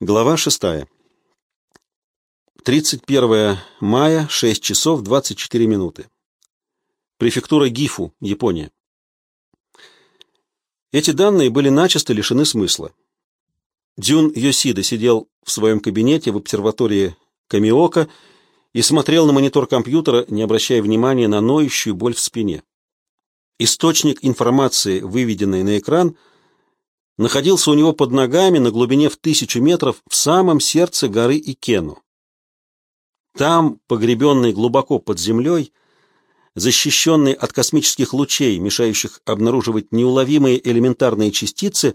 Глава 6. 31 мая, 6 часов 24 минуты. Префектура Гифу, Япония. Эти данные были начисто лишены смысла. Дюн Йосида сидел в своем кабинете в обсерватории Камиока и смотрел на монитор компьютера, не обращая внимания на ноющую боль в спине. Источник информации, выведенный на экран – находился у него под ногами на глубине в тысячу метров в самом сердце горы Икену. Там, погребенный глубоко под землей, защищенный от космических лучей, мешающих обнаруживать неуловимые элементарные частицы,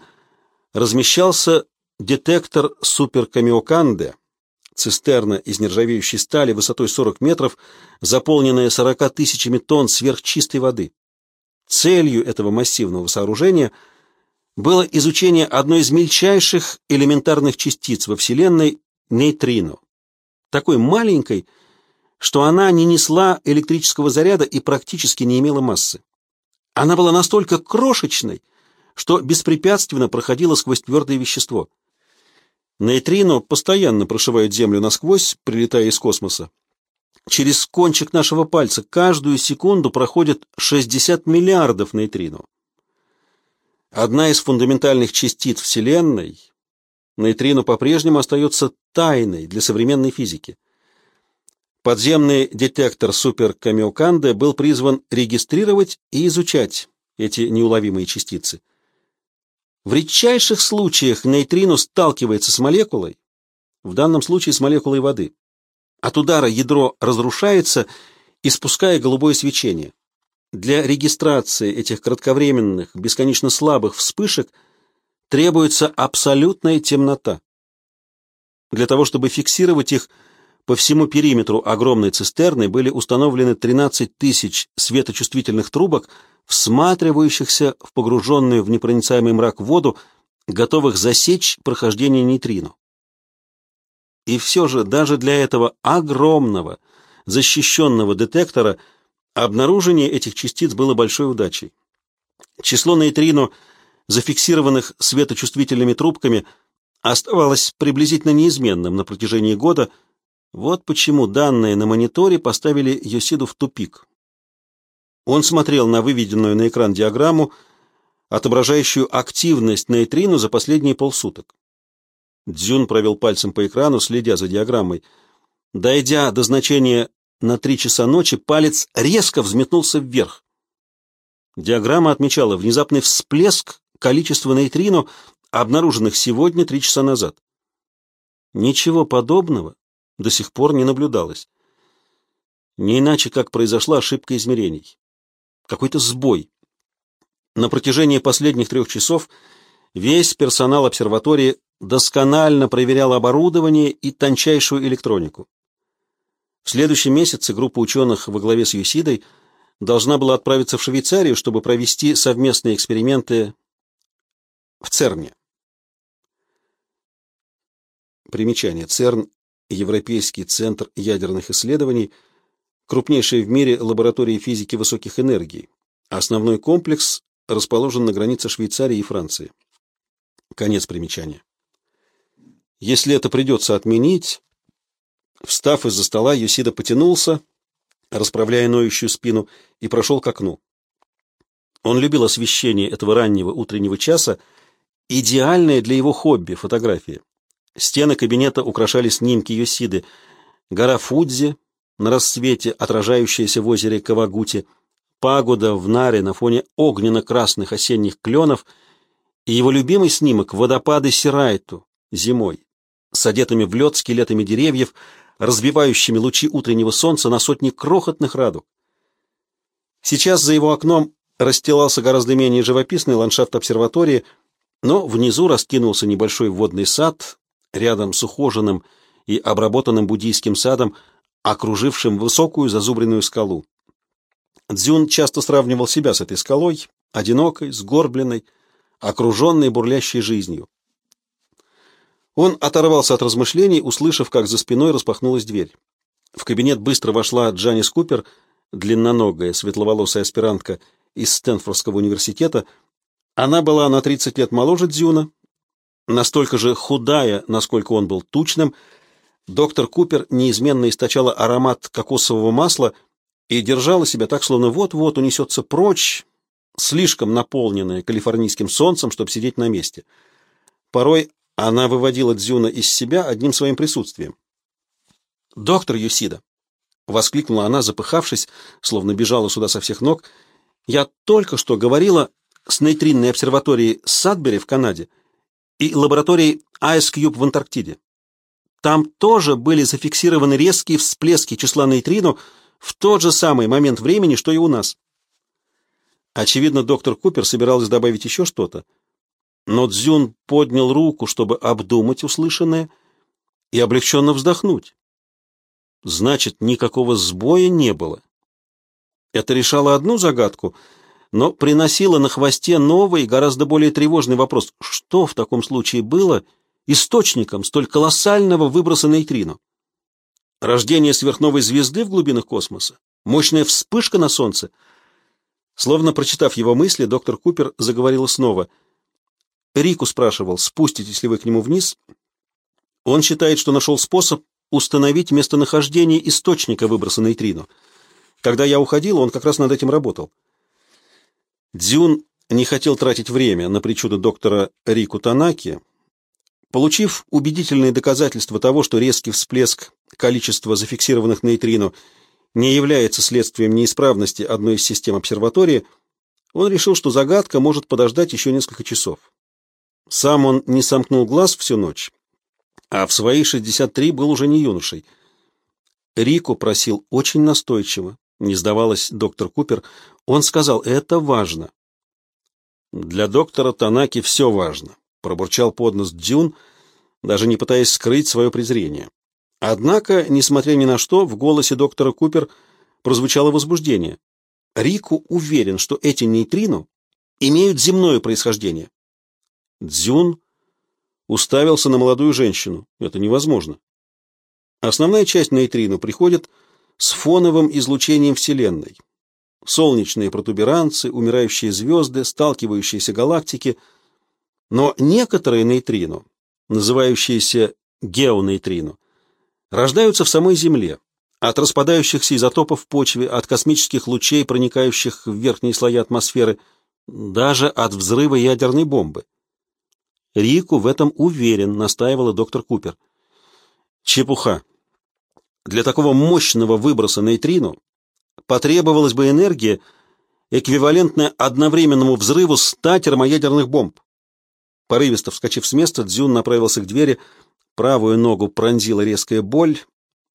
размещался детектор суперкамиоканде, цистерна из нержавеющей стали высотой 40 метров, заполненная 40 тысячами тонн сверхчистой воды. Целью этого массивного сооружения – было изучение одной из мельчайших элементарных частиц во Вселенной – нейтрино. Такой маленькой, что она не несла электрического заряда и практически не имела массы. Она была настолько крошечной, что беспрепятственно проходила сквозь твердое вещество. Нейтрино постоянно прошивают Землю насквозь, прилетая из космоса. Через кончик нашего пальца каждую секунду проходит 60 миллиардов нейтрино. Одна из фундаментальных частиц Вселенной, нейтрино по-прежнему остается тайной для современной физики. Подземный детектор суперкамиоканде был призван регистрировать и изучать эти неуловимые частицы. В редчайших случаях нейтрино сталкивается с молекулой, в данном случае с молекулой воды. От удара ядро разрушается, испуская голубое свечение. Для регистрации этих кратковременных, бесконечно слабых вспышек требуется абсолютная темнота. Для того, чтобы фиксировать их по всему периметру огромной цистерны, были установлены 13 тысяч светочувствительных трубок, всматривающихся в погруженную в непроницаемый мрак воду, готовых засечь прохождение нейтрино. И все же даже для этого огромного, защищенного детектора – Обнаружение этих частиц было большой удачей. Число нейтрино, зафиксированных светочувствительными трубками, оставалось приблизительно неизменным на протяжении года. Вот почему данные на мониторе поставили Йосиду в тупик. Он смотрел на выведенную на экран диаграмму, отображающую активность нейтрино за последние полсуток. Дзюн провел пальцем по экрану, следя за диаграммой. Дойдя до значения на три часа ночи палец резко взметнулся вверх. Диаграмма отмечала внезапный всплеск количества нейтрино, обнаруженных сегодня три часа назад. Ничего подобного до сих пор не наблюдалось. Не иначе, как произошла ошибка измерений. Какой-то сбой. На протяжении последних трех часов весь персонал обсерватории досконально проверял оборудование и тончайшую электронику. В следующем месяце группа ученых во главе с Юсидой должна была отправиться в Швейцарию, чтобы провести совместные эксперименты в ЦЕРНе. Примечание. ЦЕРН – Европейский центр ядерных исследований, крупнейшая в мире лаборатория физики высоких энергий. Основной комплекс расположен на границе Швейцарии и Франции. Конец примечания. Если это придется отменить, Встав из-за стола, Юсида потянулся, расправляя ноющую спину, и прошел к окну. Он любил освещение этого раннего утреннего часа, идеальное для его хобби — фотографии. Стены кабинета украшали снимки Юсиды. Гора Фудзи на рассвете, отражающаяся в озере Кавагути, пагода в Наре на фоне огненно-красных осенних кленов и его любимый снимок — водопады Сирайту зимой, с одетыми в лед скелетами деревьев — разбивающими лучи утреннего солнца на сотни крохотных радуг. Сейчас за его окном расстилался гораздо менее живописный ландшафт обсерватории, но внизу раскинулся небольшой водный сад, рядом с ухоженным и обработанным буддийским садом, окружившим высокую зазубренную скалу. Дзюн часто сравнивал себя с этой скалой, одинокой, сгорбленной, окруженной бурлящей жизнью. Он оторвался от размышлений, услышав, как за спиной распахнулась дверь. В кабинет быстро вошла Джанис Купер, длинноногая, светловолосая аспирантка из Стэнфордского университета. Она была на 30 лет моложе Дзюна, настолько же худая, насколько он был тучным, доктор Купер неизменно источала аромат кокосового масла и держала себя так, словно вот-вот унесется прочь, слишком наполненная калифорнийским солнцем, чтобы сидеть на месте. Порой она выводила Дзюна из себя одним своим присутствием. «Доктор Юсида!» — воскликнула она, запыхавшись, словно бежала сюда со всех ног. «Я только что говорила с нейтринной обсерваторией Садбери в Канаде и лабораторией Ice Cube в Антарктиде. Там тоже были зафиксированы резкие всплески числа нейтрино в тот же самый момент времени, что и у нас. Очевидно, доктор Купер собиралась добавить еще что-то, но Дзюн поднял руку, чтобы обдумать услышанное и облегченно вздохнуть. Значит, никакого сбоя не было. Это решало одну загадку, но приносило на хвосте новый, гораздо более тревожный вопрос. Что в таком случае было источником столь колоссального выброса нейтрино? Рождение сверхновой звезды в глубинах космоса? Мощная вспышка на Солнце? Словно прочитав его мысли, доктор Купер заговорила снова. Рику спрашивал, спуститесь ли вы к нему вниз. Он считает, что нашел способ установить местонахождение источника выброса нейтрино. Когда я уходил, он как раз над этим работал. Дзюн не хотел тратить время на причуды доктора Рику Танаки. Получив убедительные доказательства того, что резкий всплеск количества зафиксированных нейтрино не является следствием неисправности одной из систем обсерватории, он решил, что загадка может подождать еще несколько часов. Сам он не сомкнул глаз всю ночь, а в свои 63 был уже не юношей. Рико просил очень настойчиво, не сдавалась доктор Купер, он сказал, это важно. Для доктора Танаки все важно, пробурчал под нос Дзюн, даже не пытаясь скрыть свое презрение. Однако, несмотря ни на что, в голосе доктора Купер прозвучало возбуждение. Рику уверен, что эти нейтрино имеют земное происхождение. Дзюн уставился на молодую женщину. Это невозможно. Основная часть нейтрино приходит с фоновым излучением Вселенной. Солнечные протуберанцы, умирающие звезды, сталкивающиеся галактики. Но некоторые нейтрино, называющиеся геонейтрино, рождаются в самой Земле, от распадающихся изотопов в почве, от космических лучей, проникающих в верхние слои атмосферы, даже от взрыва ядерной бомбы. Рику в этом уверен, настаивала доктор Купер. Чепуха. Для такого мощного выброса нейтрино потребовалась бы энергия, эквивалентная одновременному взрыву ста термоядерных бомб. Порывисто вскочив с места, Дзюн направился к двери, правую ногу пронзила резкая боль,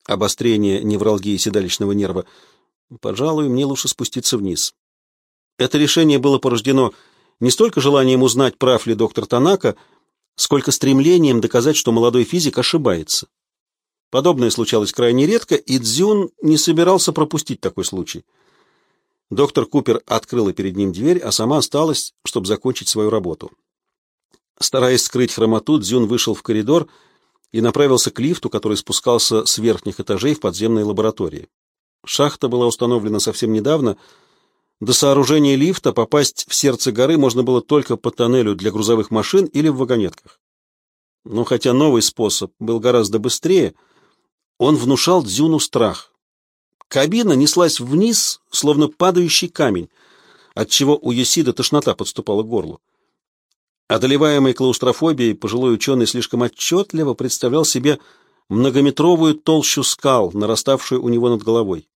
обострение невралгии седалищного нерва. Пожалуй, мне лучше спуститься вниз. Это решение было порождено не столько желанием узнать, прав ли доктор Танака, сколько стремлением доказать, что молодой физик ошибается. Подобное случалось крайне редко, и Дзюн не собирался пропустить такой случай. Доктор Купер открыла перед ним дверь, а сама осталась, чтобы закончить свою работу. Стараясь скрыть хромоту, Дзюн вышел в коридор и направился к лифту, который спускался с верхних этажей в подземные лаборатории. Шахта была установлена совсем недавно. До сооружения лифта попасть в сердце горы можно было только по тоннелю для грузовых машин или в вагонетках. Но хотя новый способ был гораздо быстрее, он внушал Дзюну страх. Кабина неслась вниз, словно падающий камень, отчего у Есида тошнота подступала к горлу. Одолеваемый клаустрофобией, пожилой ученый слишком отчетливо представлял себе многометровую толщу скал, нараставшую у него над головой.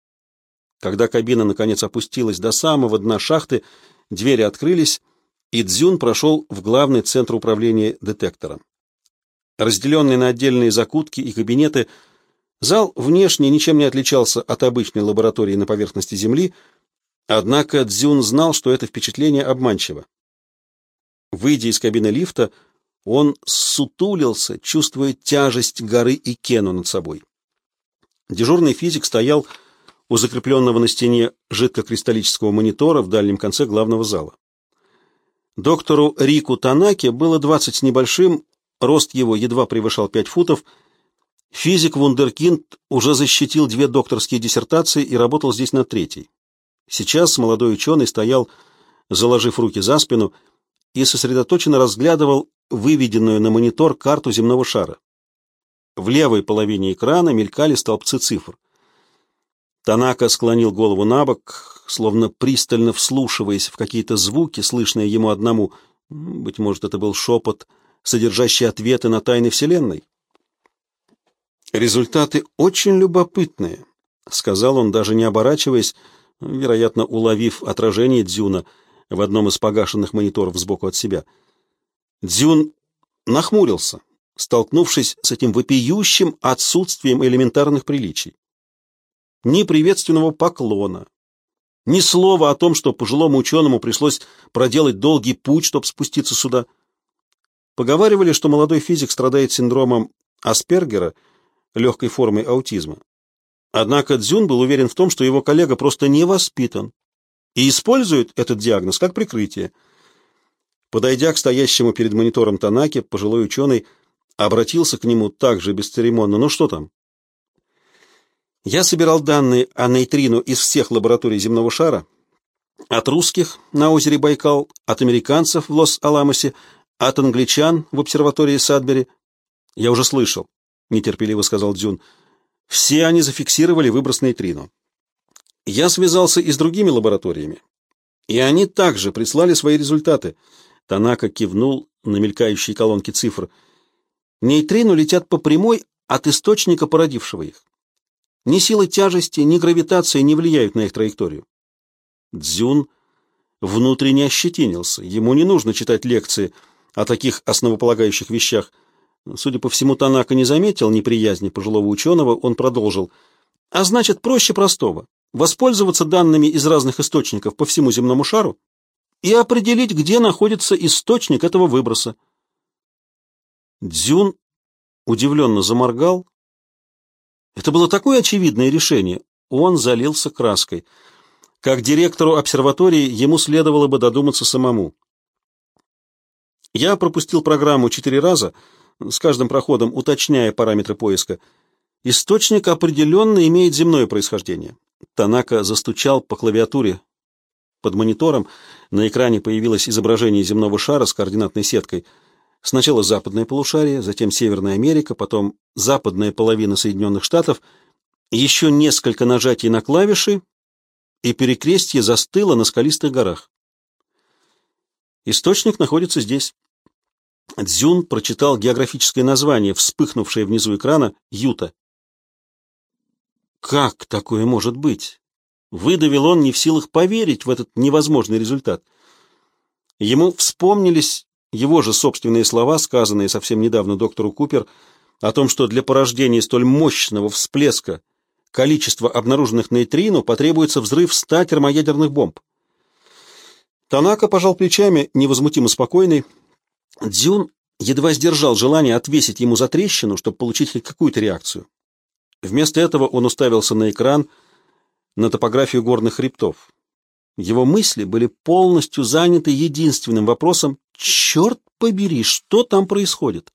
Когда кабина наконец опустилась до самого дна шахты, двери открылись, и Дзюн прошел в главный центр управления детектором. Разделенный на отдельные закутки и кабинеты – Зал внешне ничем не отличался от обычной лаборатории на поверхности Земли, однако Дзюн знал, что это впечатление обманчиво. Выйдя из кабины лифта, он сутулился, чувствуя тяжесть горы и Кену над собой. Дежурный физик стоял у закрепленного на стене жидкокристаллического монитора в дальнем конце главного зала. Доктору Рику Танаке было двадцать с небольшим, рост его едва превышал пять футов, Физик Вундеркинд уже защитил две докторские диссертации и работал здесь над третьей. Сейчас молодой ученый стоял, заложив руки за спину, и сосредоточенно разглядывал выведенную на монитор карту земного шара. В левой половине экрана мелькали столбцы цифр. Танака склонил голову на бок, словно пристально вслушиваясь в какие-то звуки, слышные ему одному. Быть может, это был шепот, содержащий ответы на тайны Вселенной. «Результаты очень любопытные», — сказал он, даже не оборачиваясь, вероятно, уловив отражение Дзюна в одном из погашенных мониторов сбоку от себя. Дзюн нахмурился, столкнувшись с этим вопиющим отсутствием элементарных приличий. Ни приветственного поклона, ни слова о том, что пожилому ученому пришлось проделать долгий путь, чтобы спуститься сюда. Поговаривали, что молодой физик страдает синдромом Аспергера, легкой формой аутизма. Однако Дзюн был уверен в том, что его коллега просто не воспитан и использует этот диагноз как прикрытие. Подойдя к стоящему перед монитором Танаке, пожилой ученый обратился к нему также бесцеремонно. «Ну что там?» «Я собирал данные о нейтрино из всех лабораторий земного шара, от русских на озере Байкал, от американцев в Лос-Аламосе, от англичан в обсерватории Садбери. Я уже слышал, — нетерпеливо сказал Дзюн. Все они зафиксировали выброс нейтрино. Я связался и с другими лабораториями, и они также прислали свои результаты. Танака кивнул на мелькающие колонки цифр. Нейтрино летят по прямой от источника, породившего их. Ни силы тяжести, ни гравитация не влияют на их траекторию. Дзюн внутренне ощетинился. Ему не нужно читать лекции о таких основополагающих вещах – Судя по всему, Танака не заметил неприязни пожилого ученого, он продолжил. А значит, проще простого. Воспользоваться данными из разных источников по всему земному шару и определить, где находится источник этого выброса. Дзюн удивленно заморгал. Это было такое очевидное решение. Он залился краской. Как директору обсерватории ему следовало бы додуматься самому. Я пропустил программу четыре раза — с каждым проходом уточняя параметры поиска. Источник определенно имеет земное происхождение. Танака застучал по клавиатуре под монитором. На экране появилось изображение земного шара с координатной сеткой. Сначала западное полушарие, затем Северная Америка, потом западная половина Соединенных Штатов. Еще несколько нажатий на клавиши, и перекрестье застыло на скалистых горах. Источник находится здесь. Дзюн прочитал географическое название, вспыхнувшее внизу экрана «Юта». Как такое может быть? Выдавил он не в силах поверить в этот невозможный результат. Ему вспомнились его же собственные слова, сказанные совсем недавно доктору Купер, о том, что для порождения столь мощного всплеска количества обнаруженных нейтрино потребуется взрыв ста термоядерных бомб. Танака пожал плечами, невозмутимо спокойный, Дзюн едва сдержал желание отвесить ему за трещину, чтобы получить хоть какую-то реакцию. Вместо этого он уставился на экран, на топографию горных хребтов. Его мысли были полностью заняты единственным вопросом «Черт побери, что там происходит?»